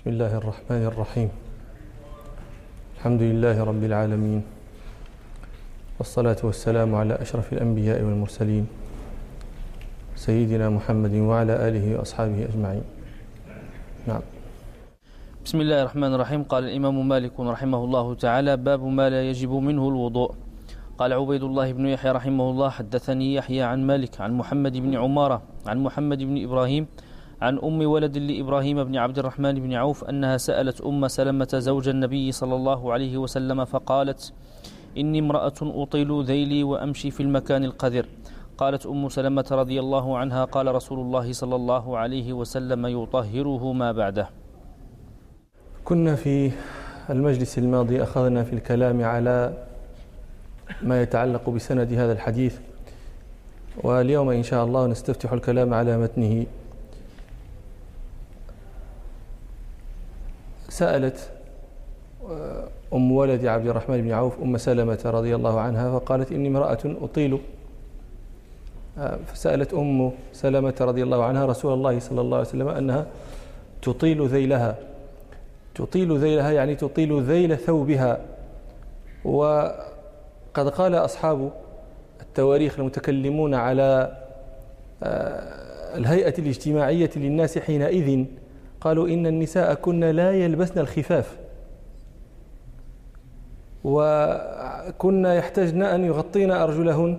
بسم الله الرحمن الرحيم. الحمد لله رب العالمين. والصلاة والسلام على أشرف الأنبياء والمرسلين. سيدنا محمد وعلى آله وأصحابه أجمعين. نعم. بسم الله الرحمن الرحيم. قال الإمام مالك رحمه الله تعالى باب ما لا يجب منه الوضوء قال عبيد الله بن يحيى رحمه الله حدثني يحيى عن مالك عن محمد بن عمارة عن محمد بن إبراهيم عن أم ولد لإبراهيم بن عبد الرحمن بن عوف أنها سألت أم سلمة زوج النبي صلى الله عليه وسلم فقالت إني امرأة أطيل ذيلي وأمشي في المكان القذر. قالت أم سلمة رضي الله عنها قال رسول الله صلى الله عليه وسلم يطهره ما بعده. كنا في المجلس الماضي أخذنا في الكلام على ما يتعلق بسند هذا الحديث واليوم إن شاء الله نستفتح الكلام على متنه. سألت آه، أم ولد عبد الرحمن بن عوف أم سلمة رضي الله عنها فقالت إني امرأة أطيل. آه، فسألت أم سلمة رضي الله عنها رسول الله صلى الله عليه وسلم أنها تطيل ذيلها. تطيل ذيلها يعني تطيل ذيل ثوبها. وقد قال أصحاب التواريخ المتكلمون على آه، الهيئة الاجتماعية للناس حينئذ قالوا إن النساء كن لا يلبسن الخفاف. وكن يحتجن أن يغطين أرجلهن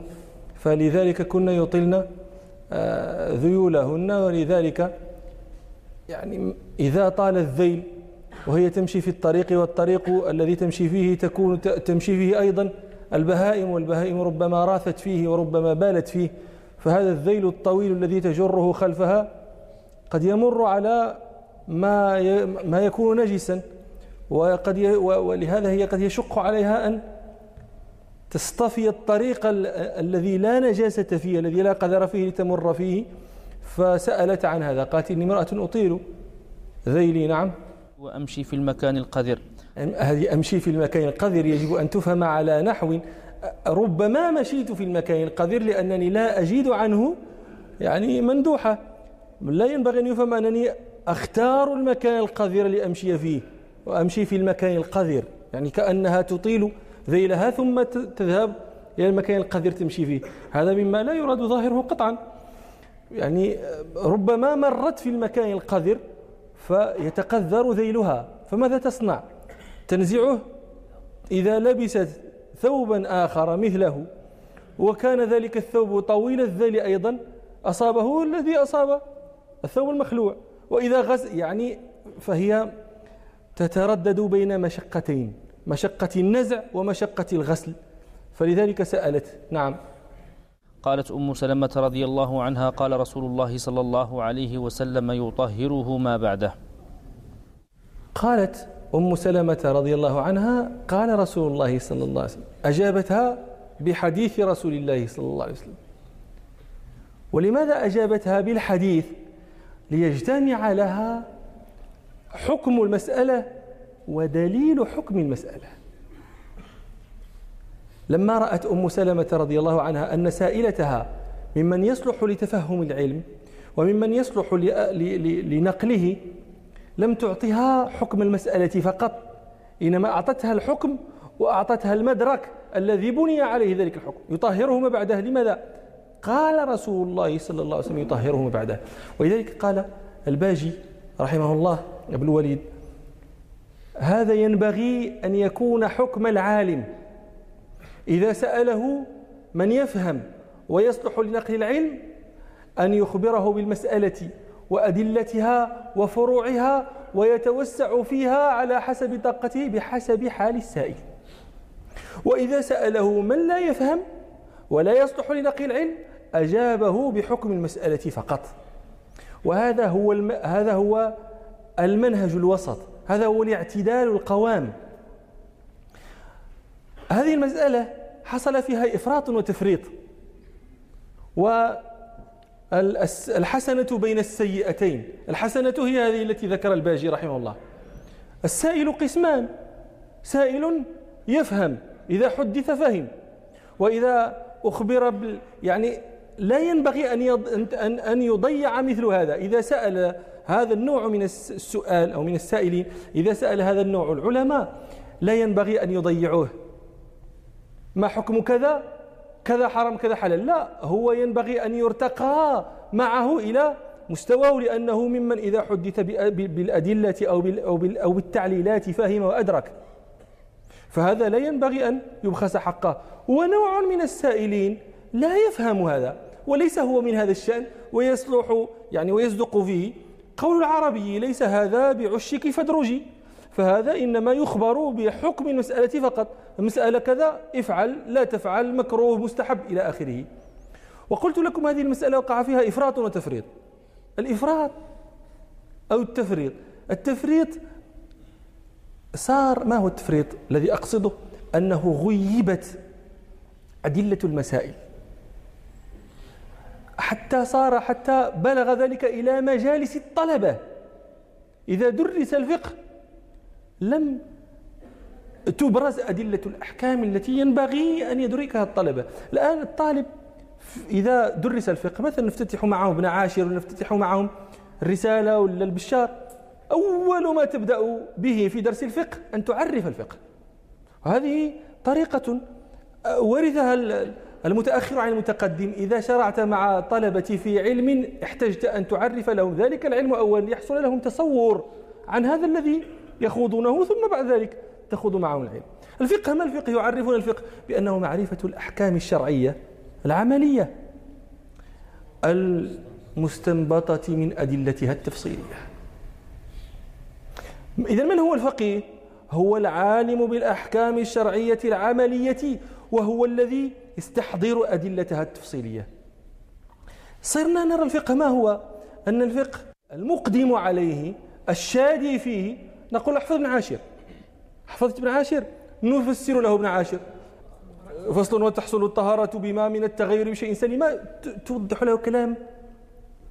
فلذلك كن يطلن آه، ذيولهن ولذلك يعني إذا طال الذيل وهي تمشي في الطريق والطريق الذي تمشي فيه تكون تمشي فيه أيضا البهائم والبهائم ربما راثت فيه وربما بالت فيه فهذا الذيل الطويل الذي تجره خلفها قد يمر على ما ما يكون نجسا. وقد ولهذا هي قد يشق عليها أن تصطفي الطريق الذي لا نجاسة فيه الذي لا قدر فيه لتمر فيه. فسألت عن هذا قالت إني امرأة أطيل. ذيلي نعم. وأمشي في المكان القذر. هذه أمشي في المكان القذر. يجب أن تفهم على نحو. ربما مشيت في المكان القذر لأنني لا أجيد عنه يعني مندوحة. لا ينبغي أن يفهم أنني أختار المكان القذر لأمشي فيه وأمشي في المكان القذر. يعني كأنها تطيل ذيلها ثم تذهب إلى المكان القذر تمشي فيه. هذا مما لا يراد ظاهره قطعا. يعني ربما مرت في المكان القذر فيتقذر ذيلها. فماذا تصنع؟ تنزعه؟ إذا لبست ثوبا آخر مثله وكان ذلك الثوب طويل الذيل أيضا أصابه الذي أصاب الثوب المخلوع. وإذا غز يعني فهي تتردد بين مشقتين مشقة النزع ومشقة الغسل. فلذلك سألت نعم. قالت أم سلمة رضي الله عنها قال رسول الله صلى الله عليه وسلم يطهره ما بعده. قالت أم سلمة رضي الله عنها قال رسول الله صلى الله عليه وسلم أجابتها بحديث رسول الله صلى الله عليه وسلم. ولماذا أجابتها بالحديث؟ ليجتمع لها حكم المسألة ودليل حكم المسألة لما رأت أم سلمة رضي الله عنها أن سائلتها ممن يصلح لتفهم العلم وممن يصلح لنقله لم تعطها حكم المسألة فقط إنما أعطتها الحكم وأعطتها المدرك الذي بني عليه ذلك الحكم يطهره ما بعده لماذا؟ قال رسول الله صلى الله عليه وسلم يطهره ما بعده. ولذلك قال الباجي رحمه الله ابن الوليد هذا ينبغي أن يكون حكم العالم. إذا سأله من يفهم ويصلح لنقل العلم أن يخبره بالمسألة وأدلتها وفروعها ويتوسع فيها على حسب طاقته بحسب حال السائل. وإذا سأله من لا يفهم ولا يصلح لنقل العلم أجابه بحكم المسألة فقط. وهذا هو الم... هذا هو المنهج الوسط. هذا هو الاعتدال القوام. هذه المسألة حصل فيها إفراط وتفريط. والحسنة بين السيئتين. الحسنة هي هذه التي ذكر الباجي رحمه الله. السائل قسمان. سائل يفهم. إذا حدث فهم. وإذا أخبر بال يعني لا ينبغي أن أن يضيع مثل هذا. إذا سأل هذا النوع من السؤال أو من السائلين إذا سأل هذا النوع العلماء لا ينبغي أن يضيعوه. ما حكم كذا؟ كذا حرام كذا حلال. لا هو ينبغي أن يرتقى معه إلى مستواه لأنه ممن إذا حدث بالأدلة أو بالتعليلات فهم وأدرك. فهذا لا ينبغي أن يبخس حقه. ونوع من السائلين لا يفهم هذا وليس هو من هذا الشأن ويصلح يعني ويصدق فيه. قول العربي ليس هذا بعشك فدرجي فهذا إنما يخبر بحكم المسألة فقط. المسألة كذا افعل لا تفعل مكروه مستحب إلى آخره. وقلت لكم هذه المسألة وقع فيها إفراط وتفريط. الإفراط أو التفريط؟ التفريط صار ما هو التفريط الذي أقصده؟ أنه غيبت أدلة المسائل. حتى صار حتى بلغ ذلك إلى مجالس الطلبة. إذا درس الفقه لم تبرز أدلة الأحكام التي ينبغي أن يدركها الطلبة. الآن الطالب إذا درس الفقه مثلا نفتتح معه ابن عاشر ونفتتح معهم الرسالة ولا البشار أول ما تبدأ به في درس الفقه أن تعرف الفقه. وهذه طريقة ورثها المتأخر عن المتقدم إذا شرعت مع طلبة في علم احتجت أن تعرف لهم. ذلك العلم أولا ليحصل لهم تصور عن هذا الذي يخوضونه ثم بعد ذلك تخوض معهم العلم. الفقه ما الفقه؟ يعرفون الفقه بأنه معرفة الأحكام الشرعية العملية المستنبطة من أدلتها التفصيلية. إذا من هو الفقيه؟ هو العالم بالأحكام الشرعية العملية وهو الذي يستحضر أدلتها التفصيلية. صرنا نرى الفقه ما هو؟ أن الفقه المقدم عليه الشادي فيه نقول احفظ ابن عاشر. حفظت ابن عاشر؟ نفسر له ابن عاشر. فصل وتحصل الطهارة بما من التغير بشيء سليم. توضح له كلام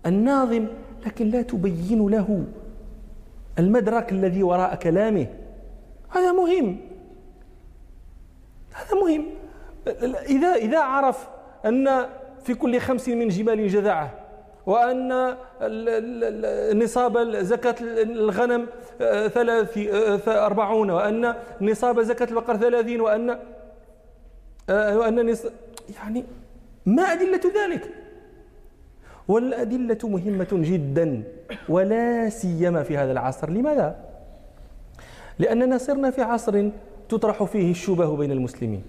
الناظم لكن لا تبين له المدرك الذي وراء كلامه. هذا مهم. هذا مهم. إذا إذا عرف أن في كل خمس من جمال جذعة وأن نصاب زكاة الغنم آه، ثلاث آه، أربعون وأن نصاب زكاة البقر ثلاثين وأن آه، وأن يعني ما أدلة ذلك؟ والأدلة مهمة جدا ولا سيما في هذا العصر. لماذا؟ لأننا صرنا في عصر تطرح فيه الشبه بين المسلمين.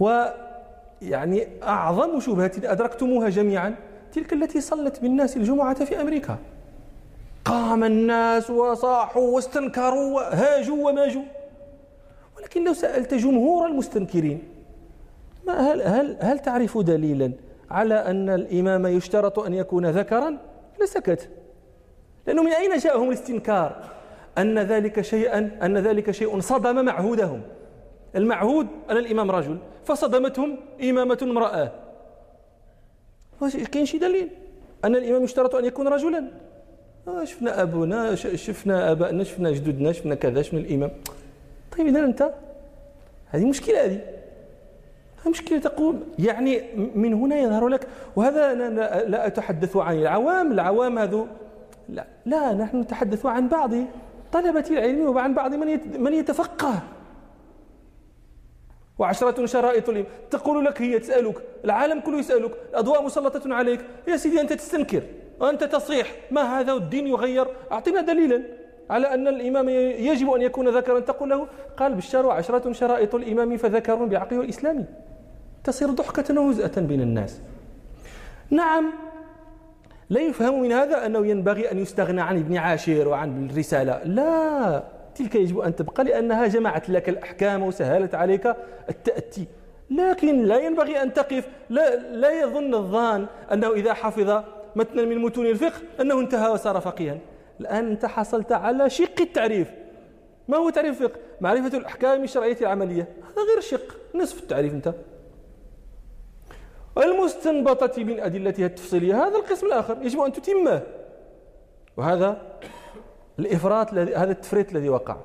ويعني أعظم شبهة أدركتموها جميعا تلك التي صلت بالناس الجمعة في أمريكا. قام الناس وصاحوا واستنكروا وهاجوا وماجوا. ولكن لو سألت جمهور المستنكرين ما هل, هل, هل تعرف دليلا على أن الإمام يشترط أن يكون ذكرا؟ لسكت. لأنه من أين جاءهم الاستنكار؟ أن ذلك شيئا أن ذلك شيء صدم معهودهم. المعهود أن الإمام رجل. فصدمتهم إمامة امرأة. كاين شي دليل؟ أن الإمام يشترط أن يكون رجلا. آه، شفنا أبونا شفنا أبائنا شفنا جدودنا شفنا كذا شفنا الإمام. طيب إذا أنت هذه مشكلة هذه. مشكلة تقول يعني من هنا يظهر لك وهذا أنا لا أتحدث عن العوام العوام هذو لا, لا نحن نتحدث عن بعض طلبة العلم وعن بعض من من يتفقه. وعشرة شرائط لي تقول لك هي تسألك العالم كله يسألك الأضواء مسلطة عليك. يا سيدي أنت تستنكر وأنت تصيح ما هذا الدين يغير؟ أعطنا دليلا على أن الإمام يجب أن يكون ذكرا. تقول له قال بالشر وعشرة شرائط الإمام فذكر بعقله الإسلامي تصير ضحكة وهزءة بين الناس. نعم لا يفهم من هذا أنه ينبغي أن يستغنى عن ابن عاشر وعن الرسالة. لا. تلك يجب أن تبقى لأنها جمعت لك الأحكام وسهلت عليك التأتي. لكن لا ينبغي أن تقف. لا, لا يظن الظان أنه إذا حفظ متنا من متون الفقه أنه انتهى وصار فقيها. الآن أنت حصلت على شق التعريف. ما هو تعريف الفقه؟ معرفة الأحكام الشرعية العملية. هذا غير شق. نصف التعريف أنت. المستنبطة من أدلتها التفصيلية. هذا القسم الآخر يجب أن تتمه. وهذا الإفراط هذا التفريط الذي وقع.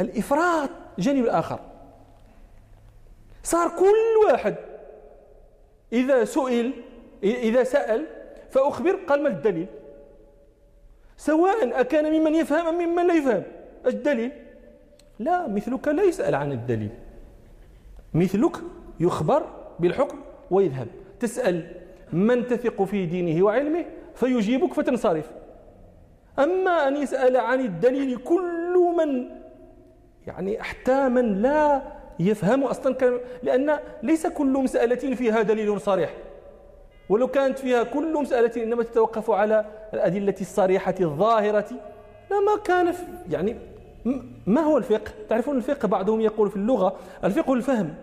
الإفراط جانب الآخر صار كل واحد إذا سئل إذا سأل فأخبر قال ما الدليل؟ سواء أكان ممن يفهم أم ممن لا يفهم. الدليل؟ لا مثلك لا يسأل عن الدليل. مثلك يخبر بالحكم ويذهب. تسأل من تثق في دينه وعلمه فيجيبك فتنصرف. أما أن يسأل عن الدليل كل من يعني حتى من لا يفهم أصلا لأن ليس كل مسألة فيها دليل صريح. ولو كانت فيها كل مسألة إنما تتوقف على الأدلة الصريحة الظاهرة لما كان يعني ما هو الفقه؟ تعرفون الفقه بعضهم يقول في اللغة الفقه الفهم.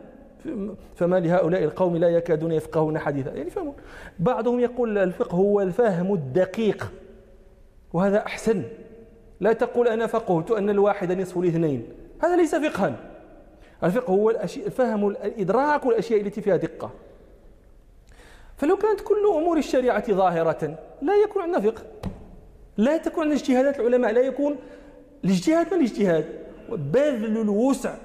فما لهؤلاء القوم لا يكادون يفقهون حديثا؟ يعني فهمون بعضهم يقول الفقه هو الفهم الدقيق. وهذا أحسن. لا تقول أنا فقهت أن الواحد نصف الاثنين. هذا ليس فقها. الفقه هو الفهم الإدراك والأشياء التي فيها دقة. فلو كانت كل أمور الشريعة ظاهرة لا يكون عندنا فقه. لا تكون عندنا اجتهادات. العلماء لا يكون. الاجتهاد ما الاجتهاد؟ بذل الوسع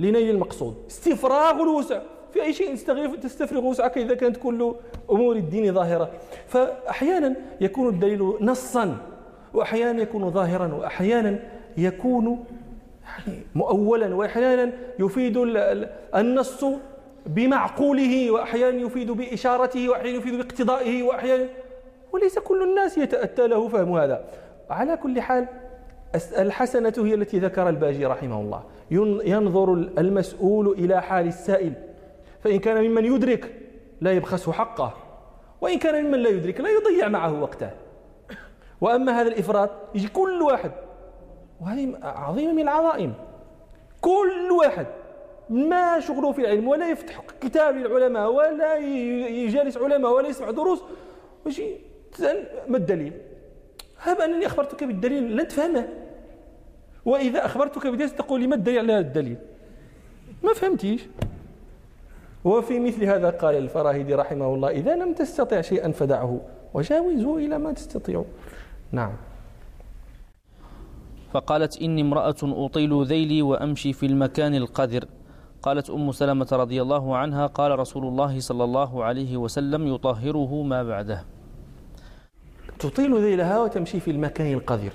لنيل المقصود. استفراغ الوسع. في أي شيء تستفرغ وسعك إذا كانت كل أمور الدين ظاهرة. فأحيانا يكون الدليل نصا. وأحيانا يكون ظاهرا وأحيانا يكون يعني مؤولا وأحيانا يفيد النص بمعقوله وأحيانا يفيد بإشارته وأحيانا يفيد باقتضائه وأحيانا وليس كل الناس يتأتى له فهم هذا. على كل حال الحسنة هي التي ذكر الباجي رحمه الله. ينظر المسؤول إلى حال السائل. فإن كان ممن يدرك لا يبخسه حقه. وإن كان ممن لا يدرك لا يضيع معه وقته. وأما هذا الإفراط يجي كل واحد. وهذه عظيمة من العظائم. كل واحد ما شغله في العلم ولا يفتح كتاب العلماء ولا يجالس علماء ولا يسمع دروس. ويجي ما الدليل؟ هب أنني أخبرتك بالدليل لن تفهمه. وإذا أخبرتك بدليل تقول لي ما الدليل على هذا الدليل؟ ما فهمتيش. وفي مثل هذا قال الفراهيدي رحمه الله إذا لم تستطع شيئا فدعه. وجاوزه إلى ما تستطيع نعم. فقالت إني امرأة أطيل ذيلي وأمشي في المكان القذر. قالت أم سلمة رضي الله عنها قال رسول الله صلى الله عليه وسلم يطهره ما بعده. تطيل ذيلها وتمشي في المكان القذر.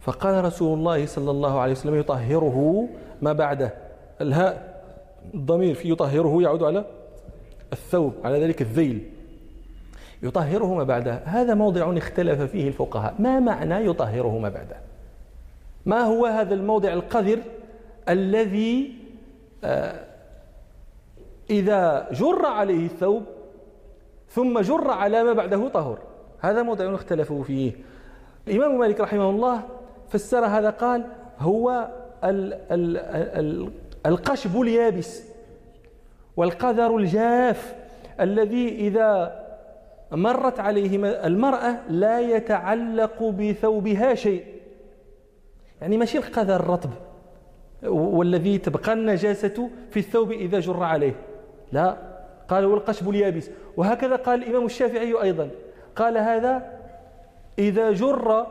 فقال رسول الله صلى الله عليه وسلم يطهره ما بعده. الهاء الضمير في يطهره يعود على الثوب على ذلك الذيل. يطهره ما بعده. هذا موضع اختلف فيه الفقهاء. ما معنى يطهره ما بعده؟ ما هو هذا الموضع القذر الذي آه، إذا جر عليه الثوب ثم جر على ما بعده طهر؟ هذا موضع اختلفوا فيه. الإمام مالك رحمه الله فسر هذا قال هو ال ال ال القشب اليابس والقذر الجاف الذي إذا مرت عليه المرأة لا يتعلق بثوبها شيء. يعني ماشي القذر الرطب. والذي تبقى النجاسة في الثوب إذا جر عليه. لا. قال والقشب اليابس. وهكذا قال الإمام الشافعي أيضا. قال هذا إذا جر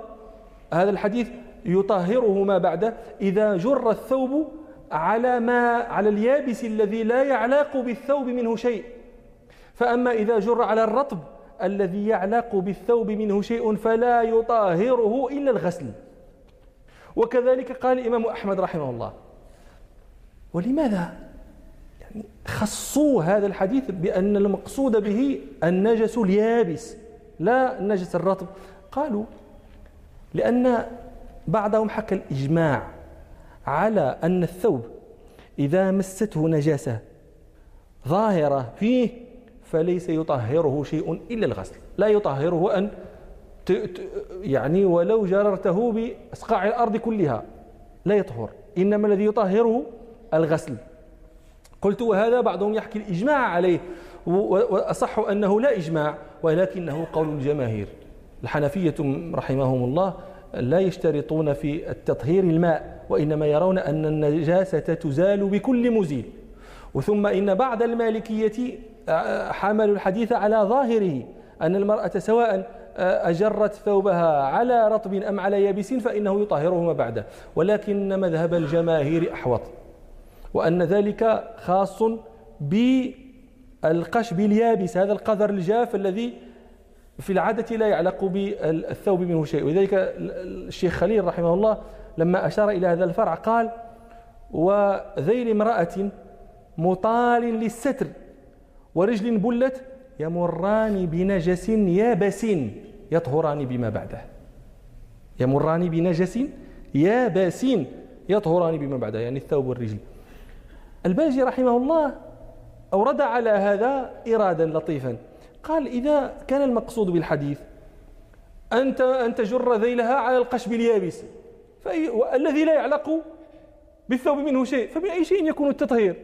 هذا الحديث يطهره ما بعده إذا جر الثوب على ما على اليابس الذي لا يعلاق بالثوب منه شيء. فأما إذا جر على الرطب الذي يعلاق بالثوب منه شيء فلا يطهره إلا الغسل. وكذلك قال الإمام أحمد رحمه الله. ولماذا؟ يعني خصوا هذا الحديث بأن المقصود به النجس اليابس لا النجس الرطب. قالوا لأن بعضهم حكى الإجماع على أن الثوب إذا مسته نجاسة ظاهرة فيه فليس يطهره شيء إلا الغسل. لا يطهره أن يعني ولو جررته بأسقاع الأرض كلها. لا يطهر. إنما الذي يطهره الغسل. قلت وهذا بعضهم يحكي الإجماع عليه. وأصح أنه لا إجماع ولكنه قول الجماهير. الحنفية رحمهم الله لا يشترطون في التطهير الماء وإنما يرون أن النجاسة تزال بكل مزيل. وثم إن بعض المالكية حملوا الحديث على ظاهره أن المرأة سواء أجرت ثوبها على رطب أم على يابس فإنه يطهره ما بعده. ولكن مذهب الجماهير أحوط وأن ذلك خاص بالقشب اليابس هذا القذر الجاف الذي في العادة لا يعلق بالثوب منه شيء. ولذلك الشيخ خليل رحمه الله لما أشار إلى هذا الفرع قال وذيل امرأة مطال للستر ورجل بلت يمران بنجس يابس يطهران بما بعده. يمران بنجس يابس يطهران بما بعده يعني الثوب والرجل. الباجي رحمه الله أورد على هذا إرادا لطيفا. قال إذا كان المقصود بالحديث أنت أن تجر ذيلها على القشب اليابس الذي لا يعلق بالثوب منه شيء فبأي شيء يكون التطهير؟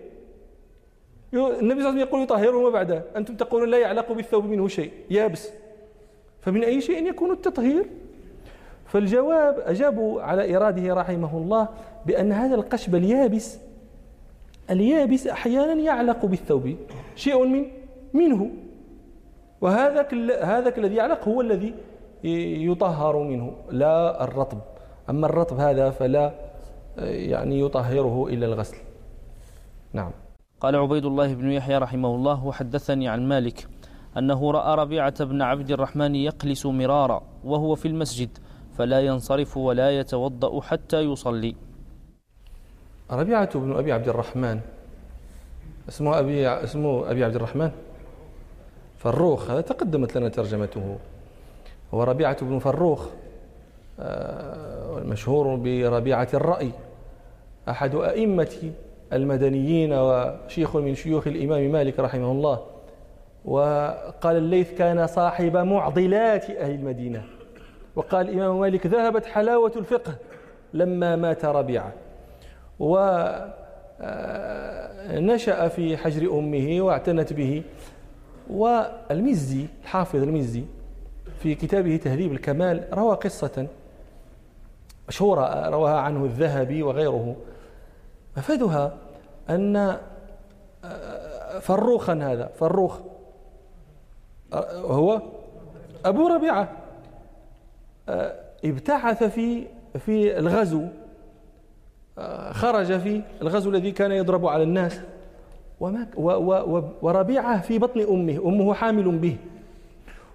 النبي صلى الله عليه وسلم يقول يطهر ما بعده. أنتم تقولون لا يعلق بالثوب منه شيء. يابس. فمن أي شيء يكون التطهير؟ فالجواب أجابوا على إراده رحمه الله بأن هذا القشب اليابس اليابس أحيانا يعلق بالثوب. شيء من منه. وهذاك هذاك الذي يعلق هو الذي يطهر منه لا الرطب. أما الرطب هذا فلا يعني يطهره إلا الغسل. نعم. قال عبيد الله بن يحيى رحمه الله وحدثني عن مالك أنه رأى ربيعة بن عبد الرحمن يقلس مرارا وهو في المسجد فلا ينصرف ولا يتوضأ حتى يصلي. ربيعة بن أبي عبد الرحمن. اسمه أبي اسمه أبي عبد الرحمن. فروخ هذا تقدمت لنا ترجمته. هو ربيعة بن فروخ آه، المشهور بربيعة الرأي. أحد أئمة المدنيين وشيخ من شيوخ الإمام مالك رحمه الله. وقال الليث كان صاحب معضلات أهل المدينة. وقال الإمام مالك ذهبت حلاوة الفقه لما مات ربيعة. ونشأ في حجر أمه واعتنت به. والمزي الحافظ المزي في كتابه تهذيب الكمال روى قصة مشهورة رواها عنه الذهبي وغيره. مفادها أن فروخا هذا فروخ هو أبو ربيعة ابتعث في في الغزو خرج في الغزو الذي كان يضرب على الناس وما وربيعة في بطن أمه أمه حامل به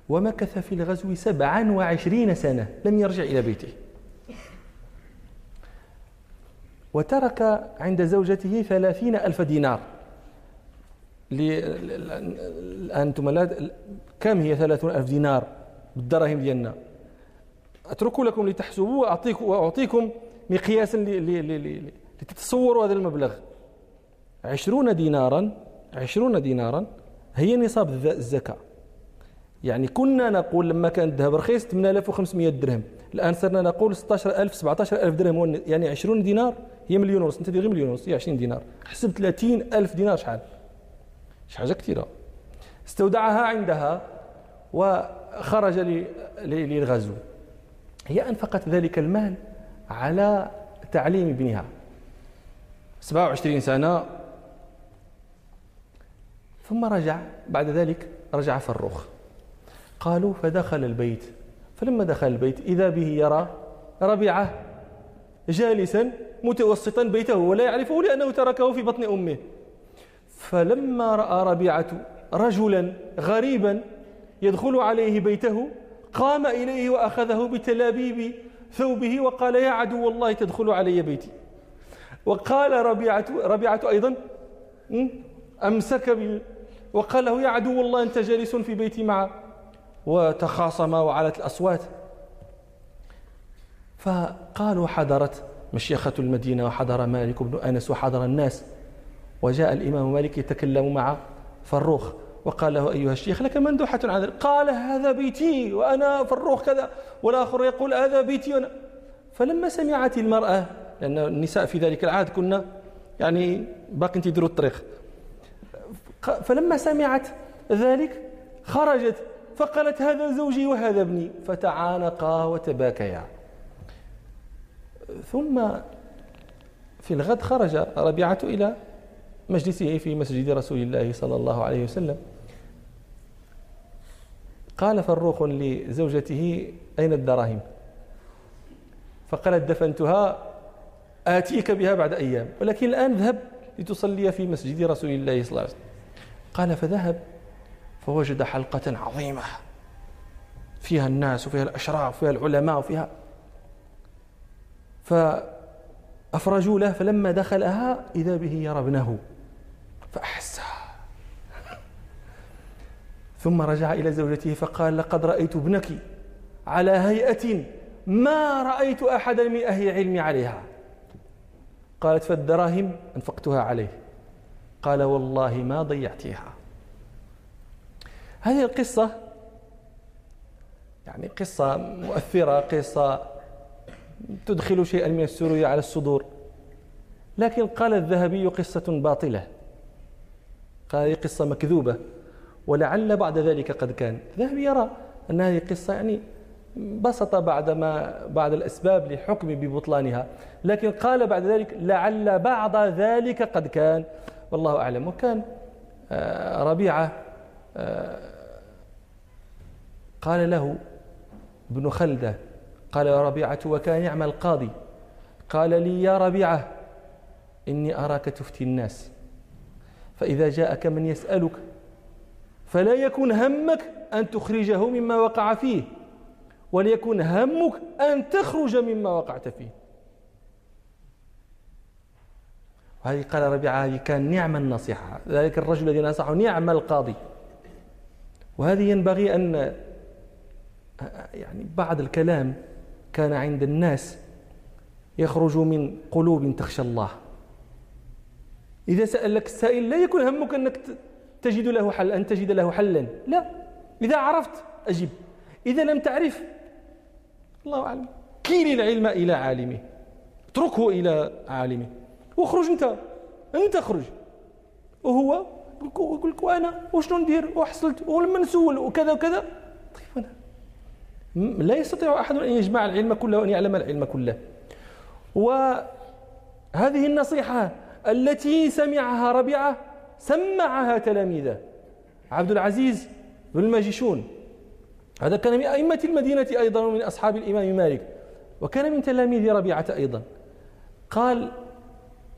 ومكث في الغزو سبعا وعشرين سنة لم يرجع إلى بيته. وترك عند زوجته ثلاثين ألف دينار. أنتم لا كم هي ثلاثون ألف دينار بالدراهم ديالنا؟ أترك لكم لتحسبوا وأعطيكم, وأعطيكم مقياسا لتتصوروا هذا المبلغ. عشرون دينارا عشرون دينارا هي نصاب الزكاة. يعني كنا نقول لما كان الذهب رخيص 8500 درهم الآن صرنا نقول 16000 17000 درهم. يعني 20 دينار هي مليون ونص. أنت غير مليون ونص هي 20 دينار. حسب 30000 دينار شحال؟ شي حاجة كثيرة. استودعها عندها وخرج للغزو. هي أنفقت ذلك المال على تعليم ابنها. 27 سنة. ثم رجع بعد ذلك رجع فروخ قالوا فدخل البيت. فلما دخل البيت إذا به يرى ربيعة جالسا متوسطا بيته ولا يعرفه لأنه تركه في بطن أمه. فلما رأى ربيعة رجلا غريبا يدخل عليه بيته قام إليه وأخذه بتلابيب ثوبه وقال يا عدو الله تدخل علي بيتي. وقال ربيعة, ربيعة أيضا أمسك وقال له يا عدو الله أنت جالس في بيتي مع وتخاصما وعلت الأصوات. فقالوا حضرت مشيخة المدينة وحضر مالك بن أنس وحضر الناس. وجاء الإمام مالك يتكلم مع فروخ وقال له أيها الشيخ لك مندوحة عن قال هذا بيتي وأنا فروخ كذا والآخر يقول هذا بيتي وأنا. فلما سمعت المرأة لأن النساء في ذلك العهد كنا يعني باقي تدروا الطريق. فلما سمعت ذلك خرجت فقالت هذا زوجي وهذا ابني. فتعانقا وتباكيا. ثم في الغد خرج ربيعة إلى مجلسه في مسجد رسول الله صلى الله عليه وسلم. قال فروخ لزوجته أين الدراهم؟ فقالت دفنتها آتيك بها بعد أيام ولكن الآن ذهب لتصلي في مسجد رسول الله صلى الله عليه وسلم. قال فذهب. فوجد حلقة عظيمة. فيها الناس وفيها الأشراف وفيها العلماء وفيها فأفرجوا له فلما دخلها إذا به يرى ابنه. فأحسها ثم رجع إلى زوجته فقال لقد رأيت ابنك على هيئة ما رأيت أحدا من أهل العلم عليها. قالت فالدراهم أنفقتها عليه. قال والله ما ضيعتها. هذه القصة يعني قصة مؤثرة قصة تدخل شيئا من السرور على الصدور. لكن قال الذهبي قصة باطلة. قال هذه قصة مكذوبة ولعل بعد ذلك قد كان. الذهبي يرى أن هذه قصة يعني بسط بعد ما بعد الأسباب لحكم ببطلانها. لكن قال بعد ذلك لعل بعض ذلك قد كان. والله أعلم. وكان آه، ربيعة آه، قال له ابن خلدة قال يا ربيعة وكان يعمل القاضي؟ قال لي يا ربيعة إني أراك تفتي الناس فإذا جاءك من يسألك فلا يكن همك أن تخرجه مما وقع فيه وليكن همك أن تخرج مما وقعت فيه. وهذه قال ربيعة هذه كان نعم النصيحة ذلك الرجل الذي نصحه نعم القاضي. وهذه ينبغي أن يعني بعض الكلام كان عند الناس يخرج من قلوب تخشى الله. إذا سألك السائل لا يكون همك أنك تجد له حل أن تجد له حلا. لا. إذا عرفت أجب. إذا لم تعرف الله أعلم. كيل العلم إلى عالمه. اتركه إلى عالمه. واخرج أنت. أنت اخرج. وهو يقول لك وأنا؟ وشنو ندير؟ وحصلت؟ ولما نسول وكذا وكذا. طيب أنا لا يستطيع أحد أن يجمع العلم كله وأن يعلم العلم كله. وهذه النصيحة التي سمعها ربيعة سمعها تلاميذه. عبد العزيز بن الماجشون هذا كان من أئمة المدينة أيضا ومن أصحاب الإمام مالك. وكان من تلاميذ ربيعة أيضا. قال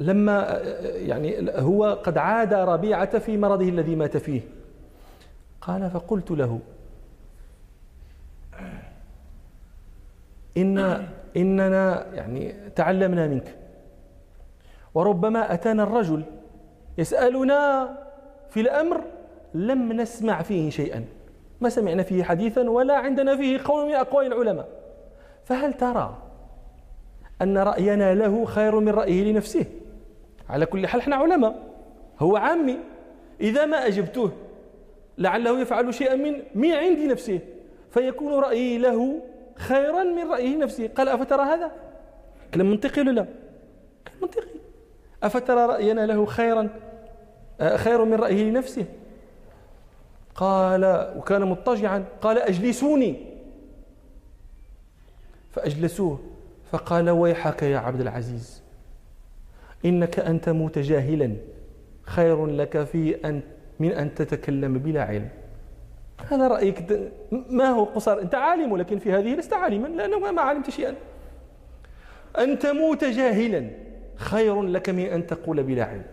لما يعني هو قد عاد ربيعة في مرضه الذي مات فيه. قال فقلت له إن إننا يعني تعلمنا منك. وربما أتانا الرجل يسألنا في الأمر لم نسمع فيه شيئا. ما سمعنا فيه حديثا ولا عندنا فيه قول من أقوال العلماء. فهل ترى أن رأينا له خير من رأيه لنفسه؟ على كل حال إحنا علماء. هو عامي. إذا ما أجبته لعله يفعل شيئا من من عند نفسه فيكون رأيي له خيرا من رأيه نفسه. قال أفترى هذا؟ كلام منطقي ولا لا؟ كلام منطقي. أفترى رأينا له خيرا آه، خير من رأيه لنفسه؟ قال وكان مضطجعا. قال أجلسوني. فأجلسوه. فقال ويحك يا عبد العزيز إنك أن تموت جاهلا خير لك في أن من أن تتكلم بلا علم. هذا رأيك ما هو قصار؟ أنت عالم ولكن في هذه لست عالما لأنه ما علمت شيئا. أن تموت جاهلا. خير لك من أن تقول بلا علم.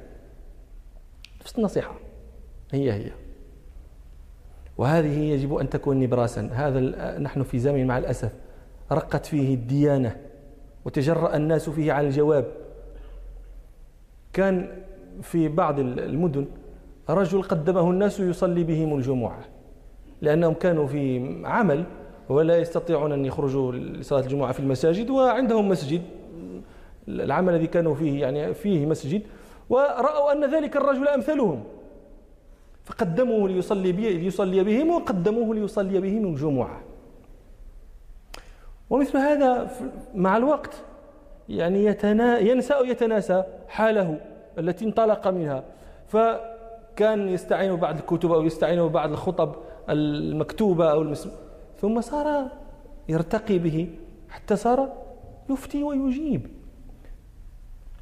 نفس النصيحة. هي هي. وهذه يجب أن تكون نبراسا. هذا نحن في زمن مع الأسف. رقت فيه الديانة وتجرأ الناس فيه على الجواب. كان في بعض المدن رجل قدمه الناس يصلي بهم الجمعة. لأنهم كانوا في عمل ولا يستطيعون أن يخرجوا لصلاة الجمعة في المساجد وعندهم مسجد. العمل الذي كانوا فيه يعني فيه مسجد ورأوا أن ذلك الرجل أمثلهم. فقدموه ليصلي, ليصلي بهم وقدموه ليصلي بهم الجمعة. ومثل هذا مع الوقت يعني يتنا ينسى أو يتناسى حاله التي انطلق منها. فكان يستعين بعض الكتب أو يستعين بعض الخطب المكتوبة أو المسم ثم صار يرتقي به. حتى صار يفتي ويجيب.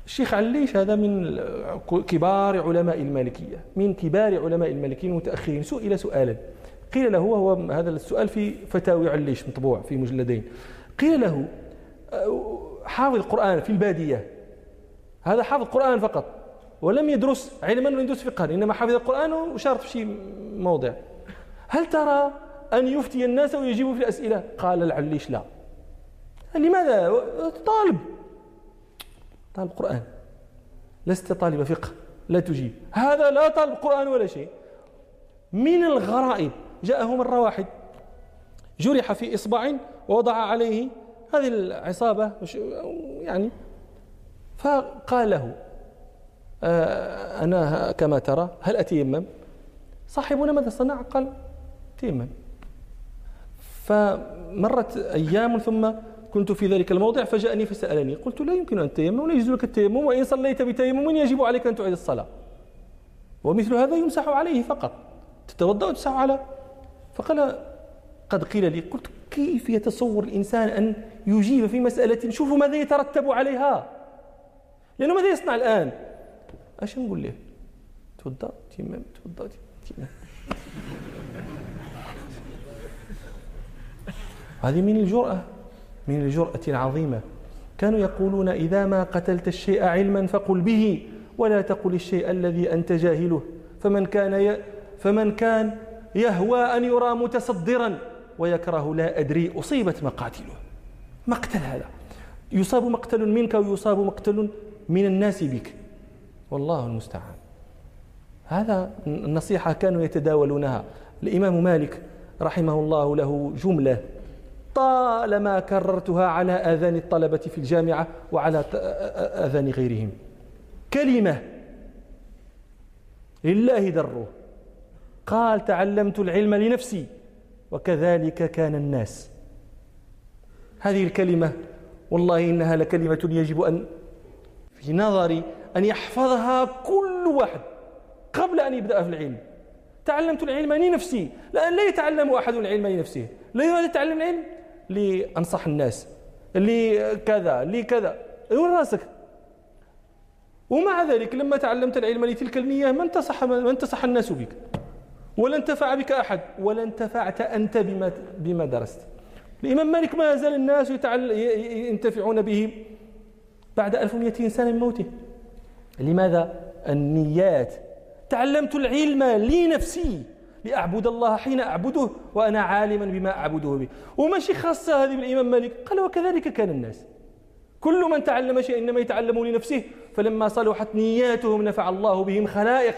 الشيخ عليش هذا من كبار علماء المالكية من كبار علماء المالكيين المتأخرين سئل سؤالا. قيل له وهو هذا السؤال في فتاوي عليش مطبوع في مجلدين. قيل له حافظ القرآن في البادية. هذا حافظ القرآن فقط. ولم يدرس علما ولم يدرس فقها. إنما حفظ القرآن وشارط في شيء موضع. هل ترى أن يفتي الناس ويجيبوا في الأسئلة؟ قال لعليش لا. لماذا طالب. طالب قرآن. لست طالب فقه. لا تجيب. هذا لا طالب قرآن ولا شيء. من الغرائب؟ جاءه مرة واحد جرح في إصبع ووضع عليه هذه العصابة يعني فقال له آه، أنا كما ترى هل أتيمم؟ صاحبنا ماذا صنع؟ قال تيمم فمرت أيام ثم كنت في ذلك الموضع فجاءني فسألني قلت لا يمكن أن تيمم ولا يجوز لك التيمم وإن صليت بتيمم يجب عليك أن تعيد الصلاة. ومثل هذا يمسح عليه فقط تتوضأ وتمسح على فقال قد قيل لي قلت كيف يتصور الإنسان أن يجيب في مسألة؟ شوفوا ماذا يترتب عليها. لأنه ماذا يصنع الآن؟ اش نقول له توضأ تيمم توضأ تيمم. هذه من الجرأة من الجرأة العظيمة. كانوا يقولون إذا ما قتلت الشيء علما فقل به ولا تقل الشيء الذي أنت جاهله. فمن كان ي... فمن كان يهوى أن يرى متصدرا ويكره لا أدري أصيبت مقاتله. مقتل هذا. يصاب مقتل منك ويصاب مقتل من الناس بك. والله المستعان. هذا النصيحة كانوا يتداولونها. الإمام مالك رحمه الله له جملة. طالما كررتها على آذان الطلبة في الجامعة وعلى آذان غيرهم. كلمة. لله دره قال تعلمت العلم لنفسي وكذلك كان الناس. هذه الكلمة والله إنها لكلمة يجب أن في نظري أن يحفظها كل واحد قبل أن يبدأ في العلم. تعلمت العلم لنفسي لأن لا يتعلم أحد العلم لنفسه. لا يتعلم العلم. لأنصح الناس لكذا لكذا وين راسك؟ ومع ذلك لما تعلمت العلم لتلك النية ما انتصح, ما انتصح الناس بك. ولا انتفع بك أحد ولا انتفعت أنت بما, بما درست. الإمام مالك ما زال الناس ينتفعون به بعد 1200 سنة من موته. لماذا؟ النيات. تعلمت العلم لنفسي. لأعبد الله حين أعبده وأنا عالما بما أعبده به. وماشي خاصة هذه بالإمام مالك؟ قال وكذلك كان الناس. كل من تعلم شيء إنما يتعلم لنفسه فلما صلحت نياتهم نفع الله بهم خلائق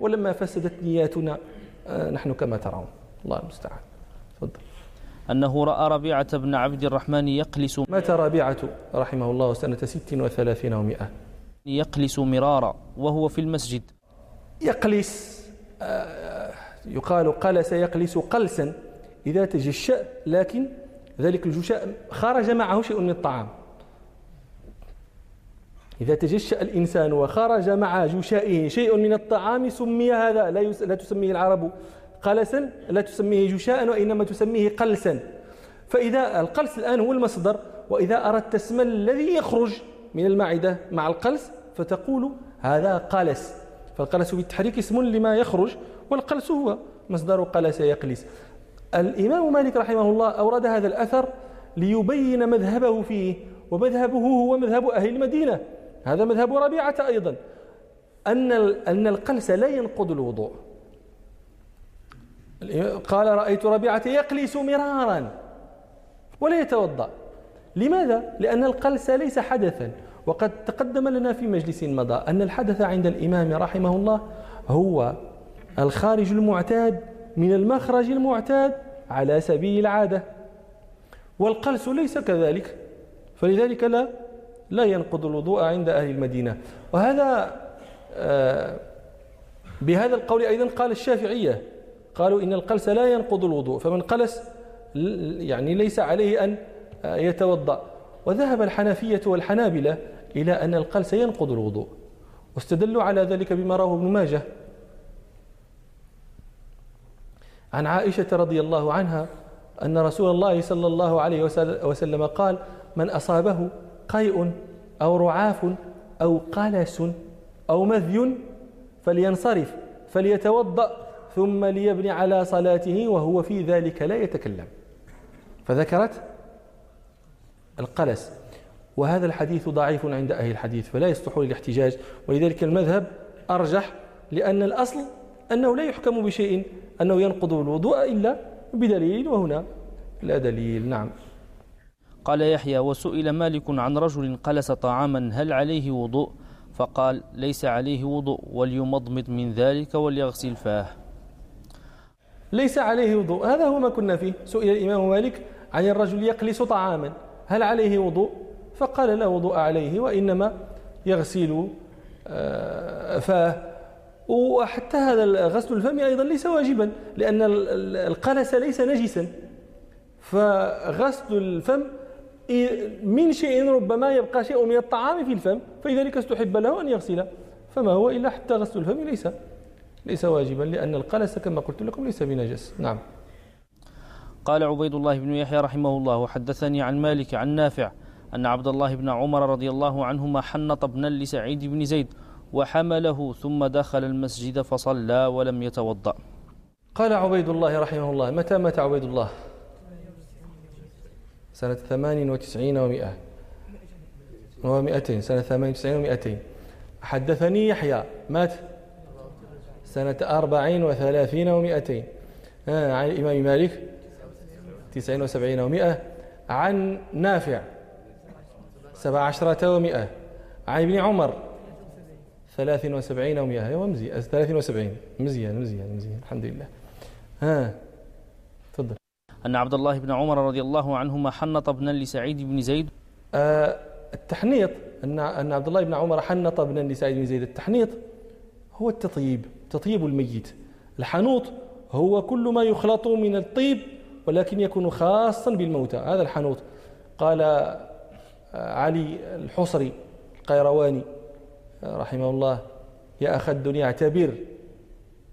ولما فسدت نياتنا آه، نحن كما ترون. الله المستعان. تفضل. أنه رأى ربيعة بن عبد الرحمن يقلس مات ربيعة رحمه الله سنة ست وثلاثين ومائة يقلس مرارا وهو في المسجد. يقلس آه، يقال قلس يقلس قلسا إذا تجشأ لكن ذلك الجشاء خرج معه شيء من الطعام. إذا تجشأ الإنسان وخرج مع جشائه شيء من الطعام سمي هذا لا, لا تسميه العرب قلسا لا تسميه جشاء وإنما تسميه قلسا. فإذا القلس الآن هو المصدر وإذا أردت اسم الذي يخرج من المعدة مع القلس فتقول هذا قلس. فالقلس بالتحريك اسم لما يخرج والقلس هو مصدر قلس يقلس الإمام مالك رحمه الله أورد هذا الأثر ليبين مذهبه فيه ومذهبه هو مذهب أهل المدينة. هذا مذهب ربيعة أيضا. أن أن القلس لا ينقض الوضوء. قال رأيت ربيعة يقلس مرارا ولا يتوضأ. لماذا؟ لأن القلس ليس حدثا. وقد تقدم لنا في مجلس مضى أن الحدث عند الإمام رحمه الله هو الخارج المعتاد من المخرج المعتاد على سبيل العادة والقلس ليس كذلك فلذلك لا لا ينقض الوضوء عند أهل المدينة. وهذا آه، بهذا القول أيضا قال الشافعية قالوا إن القلس لا ينقض الوضوء فمن قلس يعني ليس عليه أن يتوضأ. وذهب الحنفية والحنابلة إلى أن القلس ينقض الوضوء واستدلوا على ذلك بما رواه ابن ماجه. عن عائشة رضي الله عنها أن رسول الله صلى الله عليه وسلم قال من أصابه قيء أو رعاف أو قلس أو مذي فلينصرف فليتوضأ ثم ليبني على صلاته وهو في ذلك لا يتكلم. فذكرت القلس. وهذا الحديث ضعيف عند أهل الحديث فلا يصلح للاحتجاج. ولذلك المذهب أرجح لأن الأصل أنه لا يحكم بشيء أنه ينقض الوضوء إلا بدليل وهنا لا دليل. نعم. قال يحيى وسئل مالك عن رجل قلس طعاما هل عليه وضوء؟ فقال ليس عليه وضوء وليمضمض من ذلك وليغسل فاه. ليس عليه وضوء. هذا هو ما كنا فيه. سئل الإمام مالك عن الرجل يقلس طعاما هل عليه وضوء؟ فقال لا وضوء عليه وإنما يغسل آه، فاه. وحتى هذا غسل الفم أيضا ليس واجبا لأن القلس ليس نجسا. فغسل الفم من شيء ربما يبقى شيء من الطعام في الفم فلذلك استحب له أن يغسله. فما هو إلا حتى غسل الفم ليس ليس واجبا لأن القلس كما قلت لكم ليس بنجس. نعم. قال عبيد الله بن يحيى رحمه الله وحدثني عن مالك عن نافع أن عبد الله بن عمر رضي الله عنهما حنط ابنا لسعيد بن زيد وحمله ثم دخل المسجد فصلى ولم يتوضأ. قال عبيد الله رحمه الله متى مات عبيد الله؟ سنة ثمان وتسعين ومائة ومائتين سنة ثمان وتسعين ومائتين حدثني يحيى. مات سنة أربعين وثلاثين ومائتين آه عن الإمام مالك تسعين وسبعين ومائة عن نافع سبع عشرة ومائة عن ابن عمر ثلاث وسبعين ومائة أيوة مزيان. ثلاث وسبعين. مزيان مزيان مزيان. الحمد لله. ها. تفضل. أن عبد الله بن عمر رضي الله عنهما حنط ابنا لسعيد بن زيد. آه التحنيط أن أن عبد الله بن عمر حنط ابنا لسعيد بن زيد. التحنيط هو التطيب تطيب الميت. الحنوط هو كل ما يخلط من الطيب ولكن يكون خاصا بالموتى. هذا الحنوط. قال آه، علي الحصري القيرواني. رحمه الله يا أخ الدنيا اعتبر.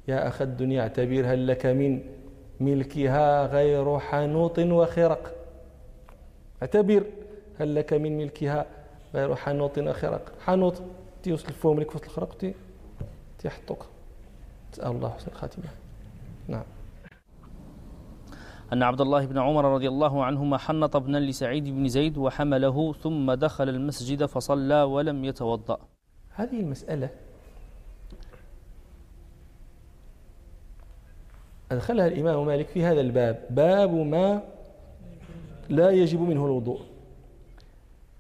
يا أخ الدنيا اعتبر. هل لك من ملكها غير حنوط وخرق؟ اعتبر. هل لك من ملكها غير حنوط وخرق؟ حنوط تيوصل فوق لك وسط الخرق تي تيحطوك نسأل الله حسن الخاتمة. نعم. أن عبد الله بن عمر رضي الله عنهما حنط ابنا لسعيد بن زيد وحمله ثم دخل المسجد فصلى ولم يتوضأ. هذه المسألة أدخلها الإمام مالك في هذا الباب. باب ما لا يجب منه الوضوء.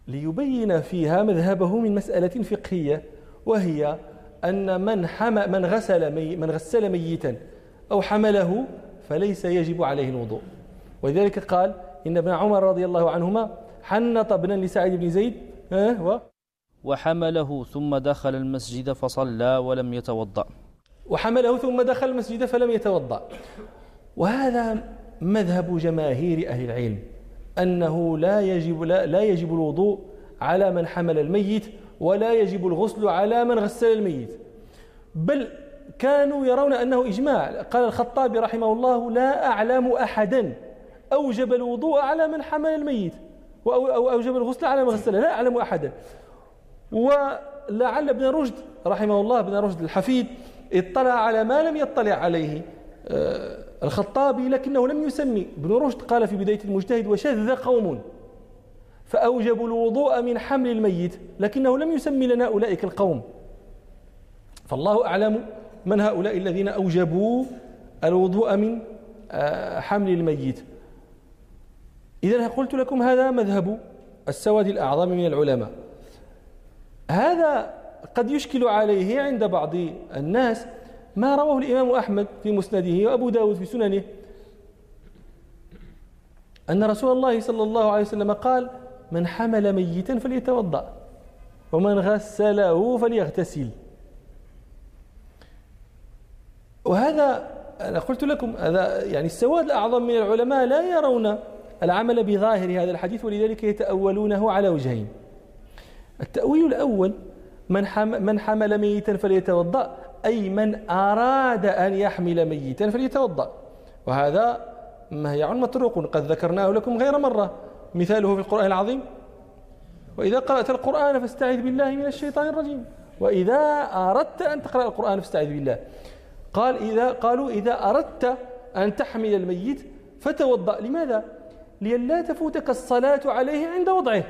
ليبين فيها مذهبه من مسألة فقهية وهي أن من حم من غسل مي من غسل ميتا أو حمله فليس يجب عليه الوضوء. ولذلك قال إن ابن عمر رضي الله عنهما حنط ابنا لسعيد بن زيد وحمله ثم دخل المسجد فصلى ولم يتوضأ. وحمله ثم دخل المسجد فلم يتوضأ. وهذا مذهب جماهير أهل العلم أنه لا يجب لا, لا يجب الوضوء على من حمل الميت ولا يجب الغسل على من غسل الميت. بل كانوا يرون أنه إجماع. قال الخطابي رحمه الله لا أعلم أحدا أوجب الوضوء على من حمل الميت أو أوجب الغسل على من غسله لا أعلم أحدا. ولعل ابن رشد رحمه الله ابن رشد الحفيد اطلع على ما لم يطلع عليه آه، الخطابي لكنه لم يسمي. ابن رشد قال في بداية المجتهد وشذ قوم فأوجبوا الوضوء من حمل الميت لكنه لم يسمي لنا أولئك القوم. فالله أعلم من هؤلاء الذين أوجبوا الوضوء من آه، حمل الميت. إذا قلت لكم هذا مذهب السواد الأعظم من العلماء. هذا قد يشكل عليه عند بعض الناس ما رواه الإمام أحمد في مسنده وأبو داود في سننه أن رسول الله صلى الله عليه وسلم قال من حمل ميتا فليتوضأ ومن غسله فليغتسل. وهذا أنا قلت لكم هذا يعني السواد الأعظم من العلماء لا يرون العمل بظاهر هذا الحديث ولذلك يتأولونه على وجهين. التأويل الأول من من حمل ميتا فليتوضأ أي من أراد أن يحمل ميتا فليتوضأ. وهذا مهيع مطروق قد ذكرناه لكم غير مرة. مثاله في القرآن العظيم وإذا قرأت القرآن فاستعذ بالله من الشيطان الرجيم. وإذا أردت أن تقرأ القرآن فاستعذ بالله. قال إذا قالوا إذا أردت أن تحمل الميت فتوضأ. لماذا؟ لئلا تفوتك الصلاة عليه عند وضعه.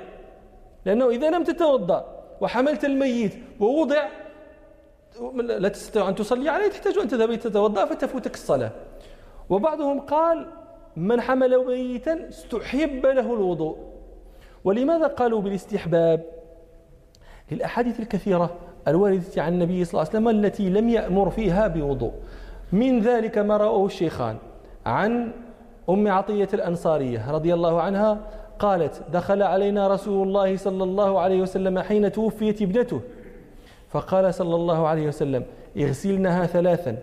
لأنه إذا لم تتوضأ وحملت الميت ووضع لا تستطيع أن تصلي عليه تحتاج أن تذهب تتوضأ فتفوتك الصلاة. وبعضهم قال من حمل ميتا استحب له الوضوء. ولماذا قالوا بالاستحباب؟ للأحاديث الكثيرة الواردة عن النبي صلى الله عليه وسلم التي لم يأمر فيها بوضوء. من ذلك ما رأوه الشيخان عن أم عطية الأنصارية رضي الله عنها قالت دخل علينا رسول الله صلى الله عليه وسلم حين توفيت ابنته. فقال صلى الله عليه وسلم اغسلنها ثلاثا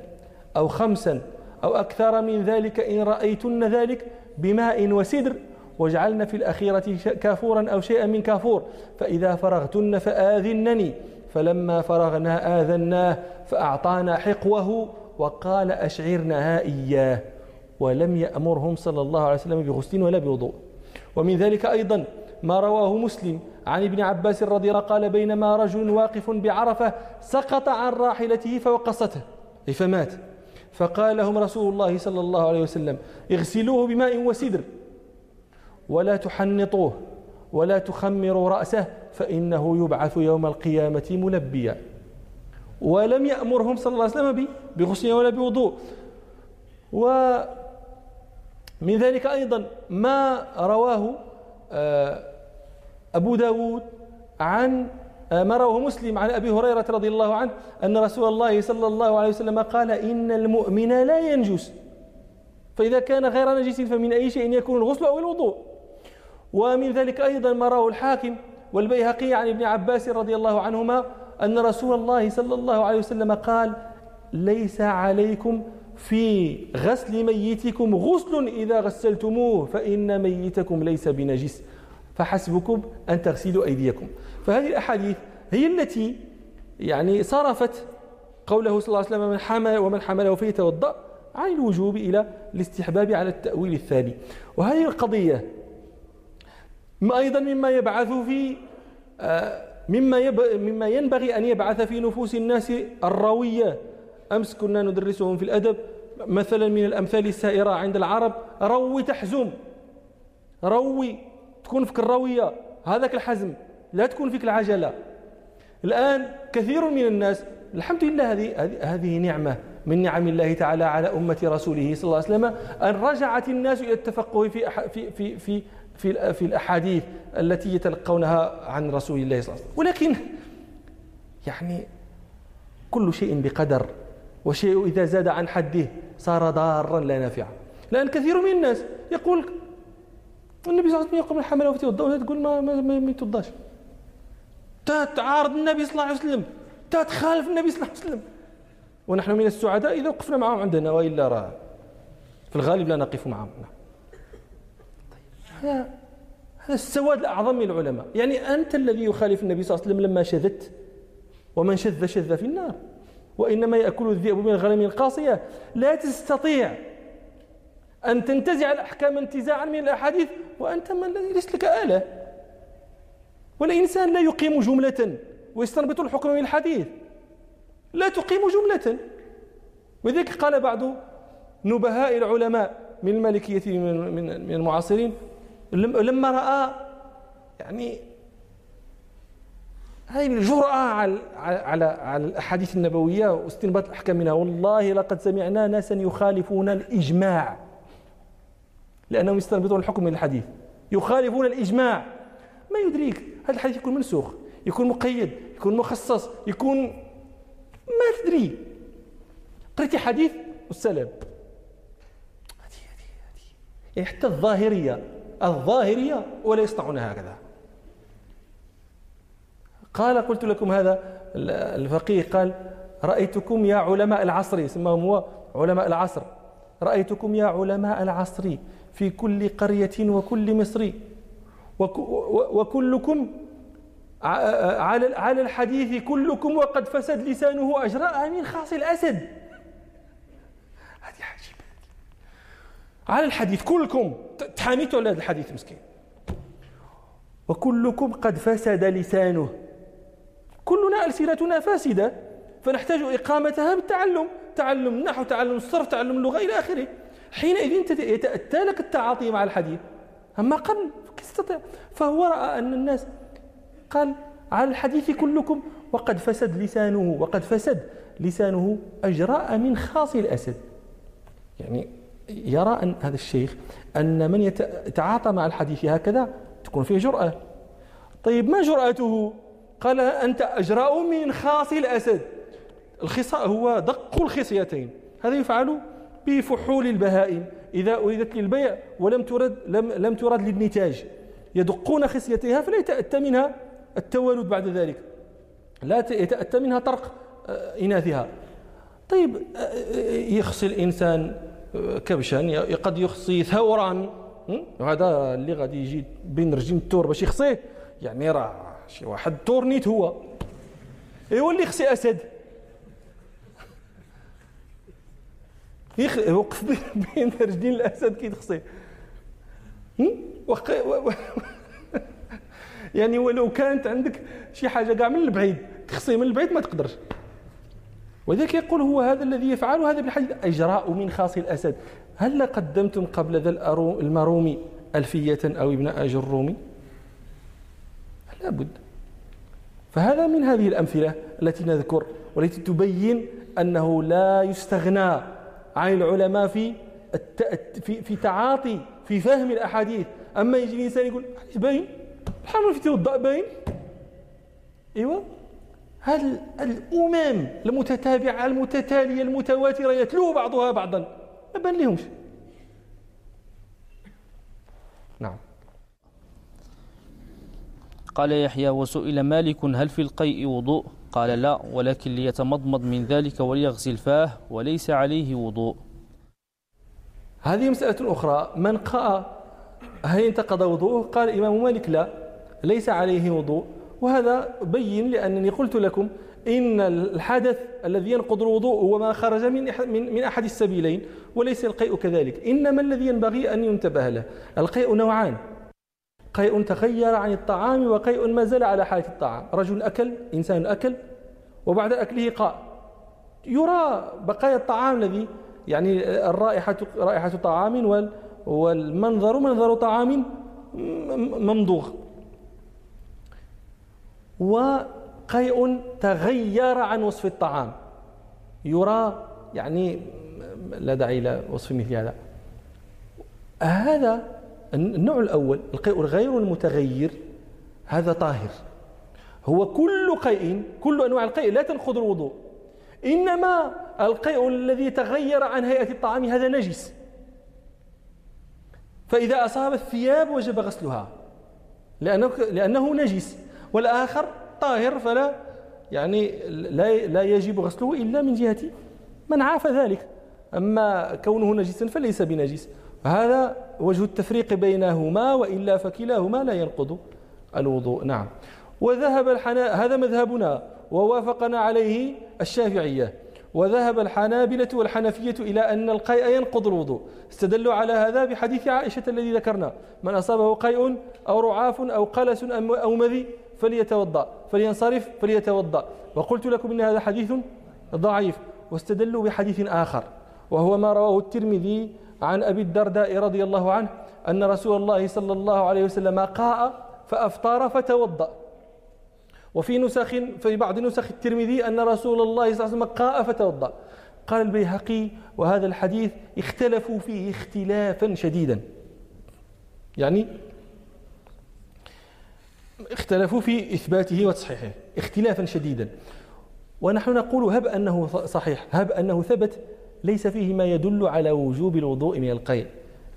أو خمسا أو أكثر من ذلك إن رأيتن ذلك بماء وسدر واجعلن في الأخيرة كافورا أو شيئا من كافور فإذا فرغتن فآذنني. فلما فرغنا آذناه فأعطانا حقوه وقال أشعرنها إياه. ولم يأمرهم صلى الله عليه وسلم بغسل ولا بوضوء. ومن ذلك أيضا ما رواه مسلم عن ابن عباس رضي الله قال بينما رجل واقف بعرفة سقط عن راحلته فوقصته أي فمات. فقال لهم رسول الله صلى الله عليه وسلم اغسلوه بماء وسدر ولا تحنطوه ولا تخمروا رأسه فإنه يبعث يوم القيامة ملبيا. ولم يأمرهم صلى الله عليه وسلم بغسل ولا بوضوء. ومن ذلك أيضا ما رواه آه، أبو داود عن آه، ما رواه مسلم عن أبي هريرة رضي الله عنه أن رسول الله صلى الله عليه وسلم قال إن المؤمن لا ينجس فإذا كان غير نجس فمن أي شيء يكون الغسل أو الوضوء. ومن ذلك أيضا ما رواه الحاكم والبيهقي عن ابن عباس رضي الله عنهما أن رسول الله صلى الله عليه وسلم قال ليس عليكم في غسل ميتكم غسل إذا غسلتموه فإن ميتكم ليس بنجس. فحسبكم أن تغسلوا أيديكم. فهذه الأحاديث هي التي يعني صرفت قوله صلى الله عليه وسلم من حمل ومن حمله فيتوضأ عن الوجوب إلى الاستحباب على التأويل الثاني. وهذه القضية ما أيضا مما يبعث في آه، مما مما ينبغي أن يبعث في نفوس الناس الروية. أمس كنا ندرسهم في الأدب. مثلا من الأمثال السائرة عند العرب روي تحزم. روي تكون فيك الروية. هذاك الحزم. لا تكون فيك العجلة. الآن كثير من الناس الحمد لله هذه هذه نعمة من نعم الله تعالى على أمة رسوله صلى الله عليه وسلم. أن رجعت الناس إلى التفقه في في في في في, في الأحاديث التي يتلقونها عن رسول الله صلى الله عليه وسلم. ولكن يعني كل شيء بقدر. وشيء إذا زاد عن حده صار ضارا لا نافعا. لأن كثير من الناس يقول النبي صلى الله عليه وسلم يقول حمله فتوضا ولا تقول ما ما, ما, ما يتوضاش تعارض النبي صلى الله عليه وسلم تتخالف النبي صلى الله عليه وسلم. ونحن من السعداء إذا وقفنا معهم عندنا وإلا راه. في الغالب لا نقف معهم. هذا هذا السواد الأعظم من العلماء. يعني أنت الذي يخالف النبي صلى الله عليه وسلم لما شذت ومن شذ شذ في النار. وإنما يأكل الذئب من الغنم القاصية. لا تستطيع أن تنتزع الأحكام انتزاعا من الأحاديث وأنت من الذي ليس لك آلة. والإنسان لا يقيم جملة ويستنبط الحكم من الحديث. لا تقيم جملة. وذلك قال بعض نبهاء العلماء من المالكية من المعاصرين لما رأى يعني هذه الجرأة على على على الأحاديث النبوية واستنباط الأحكام منها. والله لقد سمعنا ناسا يخالفون الإجماع. لأنهم يستنبطون الحكم من الحديث. يخالفون الإجماع. ما يدريك. هذا الحديث يكون منسوخ يكون مقيد يكون مخصص يكون ما تدري. قريتي حديث والسلام. هذه هذه هذه. يعني حتى الظاهرية. الظاهرية ولا يصنعون هكذا. قال قلت لكم هذا الفقيه قال رأيتكم يا علماء العصر يسمىهم هو علماء العصر. رأيتكم يا علماء العصر في كل قرية وكل مصر. وكلكم على على الحديث كلكم وقد فسد لسانه أجراء من خاص الأسد. هذه عجيبة على الحديث كلكم. تحاميتوا على هذا الحديث مسكين. وكلكم قد فسد لسانه. كلنا ألسنتنا فاسدة فنحتاج إقامتها بالتعلم تعلم النحو تعلم الصرف تعلم اللغة إلى آخره. حينئذ يتأتى لك التعاطي مع الحديث. أما قبل تستطيع فهو رأى أن الناس قال على الحديث كلكم وقد فسد لسانه وقد فسد لسانه أجراء من خاص الأسد. يعني يرى أن هذا الشيخ أن من يتعاطى مع الحديث هكذا تكون فيه جرأة. طيب ما جرأته؟ قال أنت أجراء من خاص الأسد. الخصاء هو دق الخصيتين. هذا يفعل بفحول البهائم. إذا أريدت للبيع ولم ترد لم, لم ترد للنتاج. يدقون خصيتها فلا يتأتى منها التوالد بعد ذلك. لا يتأتى منها طرق آه، إناثها. طيب آه، آه، يخصي الإنسان كبشا قد يخصي ثورا. وهذا اللي غادي يجي بين رجيم التور باش يخصيه. يعني راه شي واحد. تورنيت هو. ايوا اللي يخصي أسد. يخ... وقف بين رجلين الأسد كي تخصي. وق... يعني ولو كانت عندك شي حاجة كاع من البعيد تخصي من البعيد ما تقدرش. ولذلك يقول هو هذا الذي يفعل هذا بالحديث إجراء من خاص الأسد. هل قدمتم قبل ذا المروم ألفية أو ابن أجر الرومي؟ لا بد فهذا من هذه الأمثلة التي نذكر والتي تبين أنه لا يستغنى عن العلماء في في في تعاطي في فهم الأحاديث. أما يجي الإنسان يقول باين؟ الحمل في توضا باين؟ أيوه. هل الأمم المتتابعة المتتالية المتواترة يتلو بعضها بعضا؟ ما بان لهمش قال يحيى وسئل مالك هل في القيء وضوء؟ قال لا ولكن ليتمضمض من ذلك وليغسل فاه وليس عليه وضوء. هذه مسألة أخرى. من قاء هل انتقض وضوءه؟ قال الإمام مالك لا ليس عليه وضوء. وهذا بين لأنني قلت لكم إن الحدث الذي ينقض الوضوء هو ما خرج من من أحد السبيلين وليس القيء كذلك. إنما الذي ينبغي أن ينتبه له. القيء نوعان. قيء تغير عن الطعام وقيء ما زال على حالة الطعام. رجل أكل إنسان أكل وبعد أكله قاء يرى بقايا الطعام الذي يعني الرائحة رائحة طعام والمنظر منظر طعام ممضوغ. وقيء تغير عن وصف الطعام. يرى يعني لا داعي إلى وصف مثل هذا. هذا النوع الأول القيء الغير المتغير هذا طاهر. هو كل قيء كل أنواع القيء لا تنقض الوضوء. إنما القيء الذي تغير عن هيئة الطعام هذا نجس. فإذا أصاب الثياب وجب غسلها. لأنه, لأنه نجس. والآخر طاهر فلا يعني لا لا يجب غسله إلا من جهة من عاف ذلك. أما كونه نجسا فليس بنجس. هذا وجه التفريق بينهما وإلا فكلاهما لا ينقض الوضوء. نعم. وذهب الحنا هذا مذهبنا ووافقنا عليه الشافعية. وذهب الحنابلة والحنفية إلى أن القيء ينقض الوضوء. استدلوا على هذا بحديث عائشة الذي ذكرنا. من أصابه قيء أو رعاف أو قلس أو مذي فليتوضأ. فلينصرف فليتوضأ. وقلت لكم إن هذا حديث ضعيف. واستدلوا بحديث آخر. وهو ما رواه الترمذي عن أبي الدرداء رضي الله عنه أن رسول الله صلى الله عليه وسلم قاء فأفطر فتوضأ. وفي نسخ في بعض نسخ الترمذي أن رسول الله صلى الله عليه وسلم قاء فتوضأ. قال البيهقي وهذا الحديث اختلفوا فيه اختلافا شديدا. يعني اختلفوا في إثباته وتصحيحه اختلافا شديدا. ونحن نقول هب أنه صحيح هب أنه ثبت ليس فيه ما يدل على وجوب الوضوء من القيء.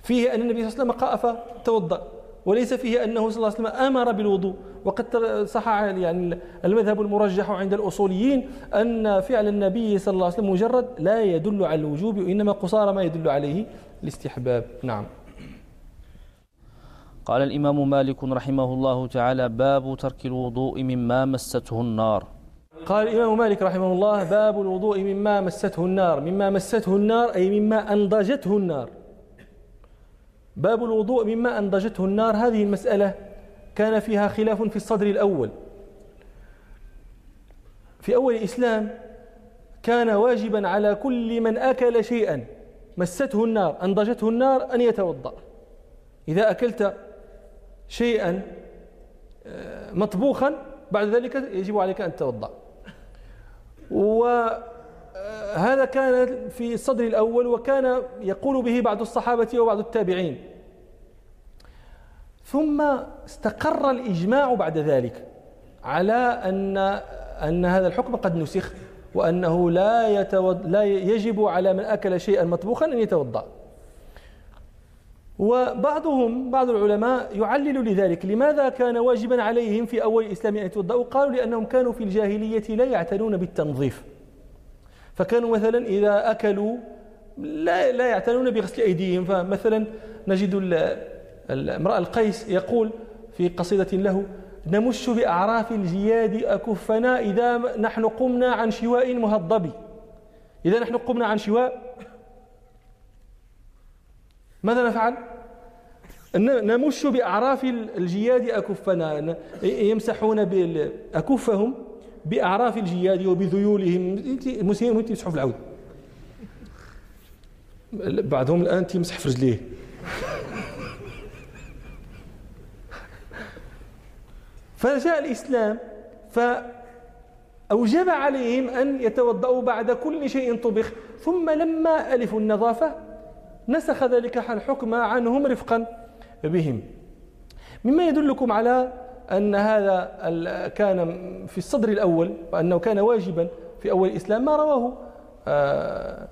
فيه أن النبي صلى الله عليه وسلم قاء فتوضأ وليس فيه أنه صلى الله عليه وسلم أمر بالوضوء. وقد صح يعني المذهب المرجح عند الأصوليين أن فعل النبي صلى الله عليه وسلم مجرد لا يدل على الوجوب وإنما قصار ما يدل عليه الاستحباب. نعم. قال الإمام مالك رحمه الله تعالى باب ترك الوضوء مما مسته النار. قال الإمام مالك رحمه الله باب الوضوء مما مسته النار. مما مسته النار أي مما أنضجته النار. باب الوضوء مما أنضجته النار هذه المسألة كان فيها خلاف في الصدر الأول. في أول الإسلام كان واجبا على كل من أكل شيئا مسته النار أنضجته النار أن يتوضأ. إذا أكلت شيئا آه، مطبوخا بعد ذلك يجب عليك أن تتوضأ. وهذا هذا كان في الصدر الأول وكان يقول به بعض الصحابة وبعض التابعين. ثم استقر الإجماع بعد ذلك على أن أن هذا الحكم قد نسخ وأنه لا, يتود لا يجب على من أكل شيئا مطبوخا أن يتوضأ. وبعضهم بعض العلماء يعلل لذلك. لماذا كان واجبا عليهم في أول الإسلام أن يتوضأوا؟ قالوا لأنهم كانوا في الجاهلية لا يعتنون بالتنظيف. فكانوا مثلا إذا أكلوا لا, لا يعتنون بغسل أيديهم. فمثلا نجد امرأة القيس يقول في قصيدة له نمش بأعراف الجياد أكفنا إذا نحن قمنا عن شواء مهضب. إذا نحن قمنا عن شواء ماذا نفعل؟ نمش بأعراف الجياد أكفنا. يمسحون أكفهم بأعراف الجياد وبذيولهم. المسلمين يمسحوا في العود. بعضهم الآن تمسح في رجليه. فجاء الإسلام فأوجب عليهم أن يتوضأوا بعد كل شيء طبخ ثم لما ألفوا النظافة نسخ ذلك الحكم عنهم رفقا بهم. مما يدلكم على أن هذا كان في الصدر الأول وأنه كان واجبا في أول الإسلام. ما رواه آه،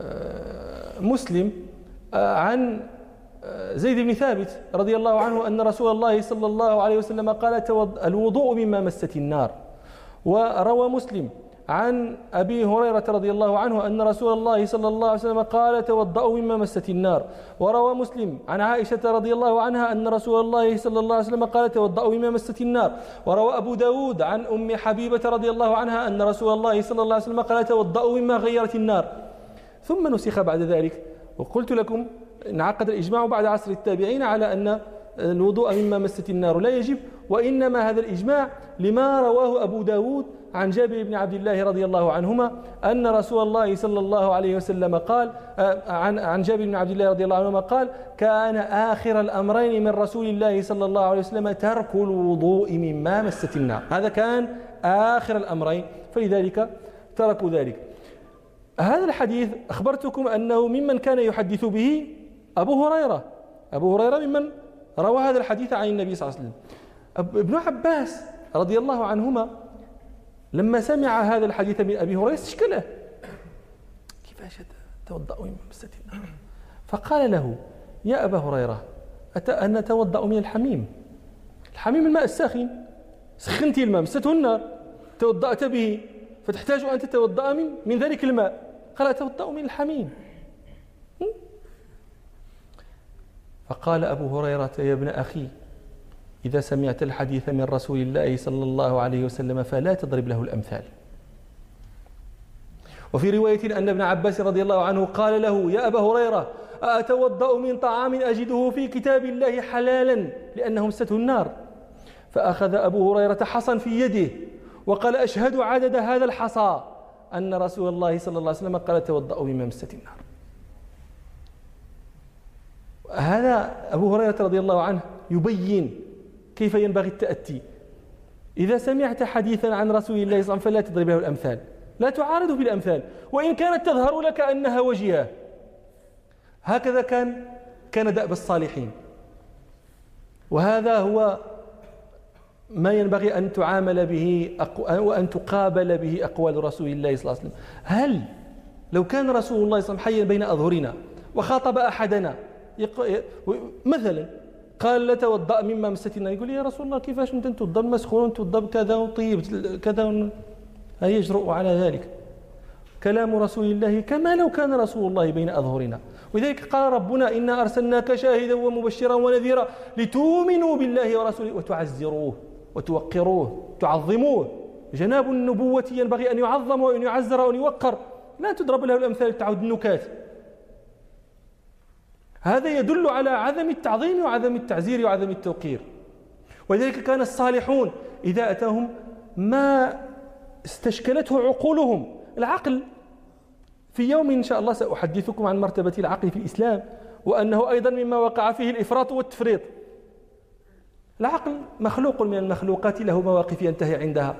آه، مسلم آه، عن زيد بن ثابت رضي الله عنه أن رسول الله صلى الله عليه وسلم قال الوضوء مما مست النار. وروى مسلم عن أبي هريرة رضي الله عنه أن رسول الله صلى الله عليه وسلم قال توضأوا مما مست النار وروى مسلم عن عائشة رضي الله عنها أن رسول الله صلى الله عليه وسلم قال توضأوا مما مست النار وروى أبو داود عن أم حبيبة رضي الله عنها أن رسول الله صلى الله عليه وسلم قال توضأوا مما غيرت النار ثم نسخ بعد ذلك وقلت لكم انعقد الإجماع بعد عصر التابعين على أن الوضوء مما مست النار لا يجب وإنما هذا الإجماع لما رواه أبو داود عن جابر بن عبد الله رضي الله عنهما أن رسول الله صلى الله عليه وسلم قال آه، عن عن جابر بن عبد الله رضي الله عنهما قال كان آخر الأمرين من رسول الله صلى الله عليه وسلم ترك الوضوء مما مست النار. هذا كان آخر الأمرين فلذلك تركوا ذلك. هذا الحديث أخبرتكم أنه ممن كان يحدث به أبو هريرة. أبو هريرة ممن روى هذا الحديث عن النبي صلى الله عليه وسلم. ابن عباس رضي الله عنهما لما سمع هذا الحديث من أبي هريرة استشكله كيفاش توضأ من مسة النار فقال له يا أبا هريرة أن نتوضأ من الحميم. الحميم الماء الساخن. سخنت الماء مسته النار. توضأت به فتحتاج أن تتوضأ من, من ذلك الماء. قال أتوضأ من الحميم. فقال أبو هريرة يا ابن أخي إذا سمعت الحديث من رسول الله صلى الله عليه وسلم فلا تضرب له الأمثال. وفي رواية أن ابن عباس رضي الله عنه قال له يا أبا هريرة أتوضأ من طعام أجده في كتاب الله حلالا لأنه مستة النار. فأخذ أبو هريرة حصا في يده وقال أشهد عدد هذا الحصى. أن رسول الله صلى الله عليه وسلم قال توضأوا مما مست النار. هذا أبو هريرة رضي الله عنه يبين كيف ينبغي التأتي؟ إذا سمعت حديثا عن رسول الله صلى الله عليه وسلم فلا تضرب له الأمثال لا تعارضه بالأمثال. وإن كانت تظهر لك أنها وجهة. هكذا كان كان دأب الصالحين. وهذا هو ما ينبغي أن تعامل به وأن تقابل به أقوال رسول الله صلى الله عليه وسلم. هل لو كان رسول الله صلى الله عليه وسلم حيا بين أظهرنا وخاطب أحدنا مثلا قال لا توضأ مما مستنا يقول يا رسول الله كيفاش انت توضأ مسخون توضأ كذا وطيب كذا يجرؤ على ذلك. كلام رسول الله كما لو كان رسول الله بين أظهرنا. ولذلك قال ربنا إنا أرسلناك شاهدا ومبشرا ونذيرا لتؤمنوا بالله ورسوله وتعزروه وتوقروه تعظموه. جناب النبوة ينبغي أن يعظم وأن يعزر وأن يوقر. لا تضرب له الأمثال تعود النكات. هذا يدل على عدم التعظيم وعدم التعزير وعدم التوقير. ولذلك كان الصالحون إذا أتاهم ما استشكلته عقولهم. العقل في يوم إن شاء الله سأحدثكم عن مرتبة العقل في الإسلام وأنه أيضا مما وقع فيه الإفراط والتفريط. العقل مخلوق من المخلوقات له مواقف ينتهي عندها.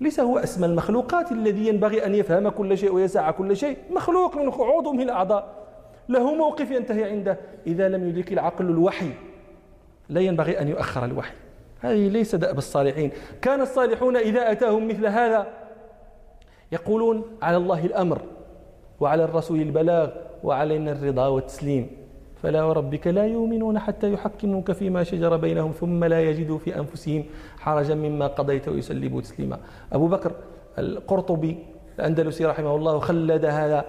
ليس هو أسمى المخلوقات الذي ينبغي أن يفهم كل شيء ويسع كل شيء. مخلوق من عضو من الأعضاء. له موقف ينتهي عنده. إذا لم يدرك العقل الوحي لا ينبغي أن يؤخر الوحي. هذه ليس دأب الصالحين. كان الصالحون إذا أتاهم مثل هذا يقولون على الله الأمر وعلى الرسول البلاغ وعلينا الرضا والتسليم. فلا وربك لا يؤمنون حتى يحكموك فيما شجر بينهم ثم لا يجدوا في أنفسهم حرجا مما قضيت ويسلموا تسليما. أبو بكر القرطبي الأندلسي رحمه الله خلد هذا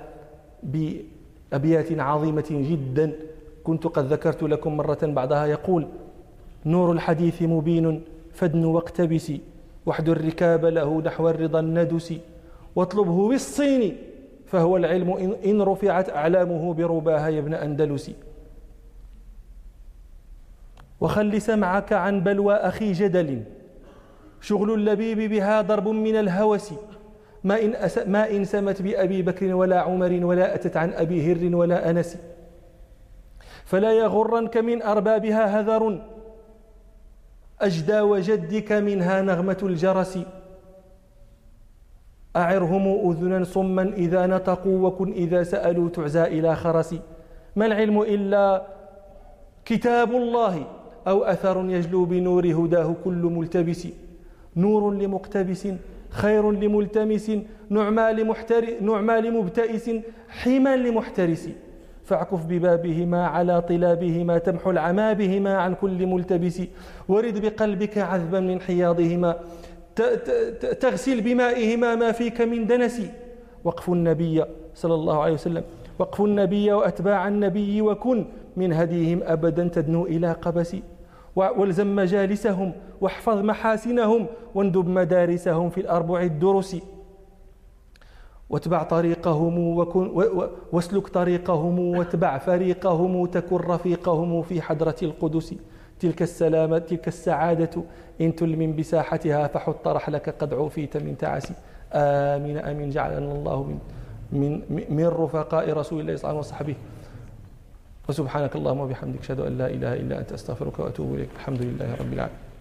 بأبيات عظيمة جدا. كنت قد ذكرت لكم مرة بعدها يقول نور الحديث مبين فدن واقتبس وحد الركاب له نحو الرضا الندس واطلبه بالصين فهو العلم إن رفعت أعلامه برباها يا ابن أندلس. وخل سمعك عن بلوى أخي جدل شغل اللبيب بها ضرب من الهوس ما إن, أس ما إن سمت بأبي بكر ولا عمر ولا أتت عن أبي هر ولا أنس. فلا يغرنك من أربابها هذر. أجدى وجدك منها نغمة الجرس. أعرهم أذنا صما إذا نطقوا وكن إذا سألوا تعزى إلى خرس. ما العلم إلا كتاب الله أو أثر يجلو بنور هداه كل ملتبس. نور لمقتبس. خير لملتمس نعمى, لمحتر نعمى لمبتئس حما لمحترس. فاعكف ببابهما على طلابهما تمحو العمى بهما عن كل ملتبس. ورد بقلبك عذبا من حياضهما. تغسل بمائهما ما فيك من دنس. وقف النبي صلى الله عليه وسلم. وقف النبي وأتباع النبي وكن من هديهم أبدا تدنو إلى قبس. والزم مجالسهم واحفظ محاسنهم واندب مدارسهم في الأربع الدرس. واتبع طريقهم وكن واسلك طريقهم واتبع فريقهم تكن رفيقهم في حضرة القدس. تلك السلامة تلك السعادة إن تلمن بساحتها فحط رحلك قد عوفيت من تعس آمين آمين. جعلنا الله من من من رفقاء رسول الله صلى الله عليه وسلم وصحبه. وسبحانك اللهم وبحمدك أشهد أن لا إله إلا أنت أستغفرك وأتوب إليك. الحمد لله رب العالمين.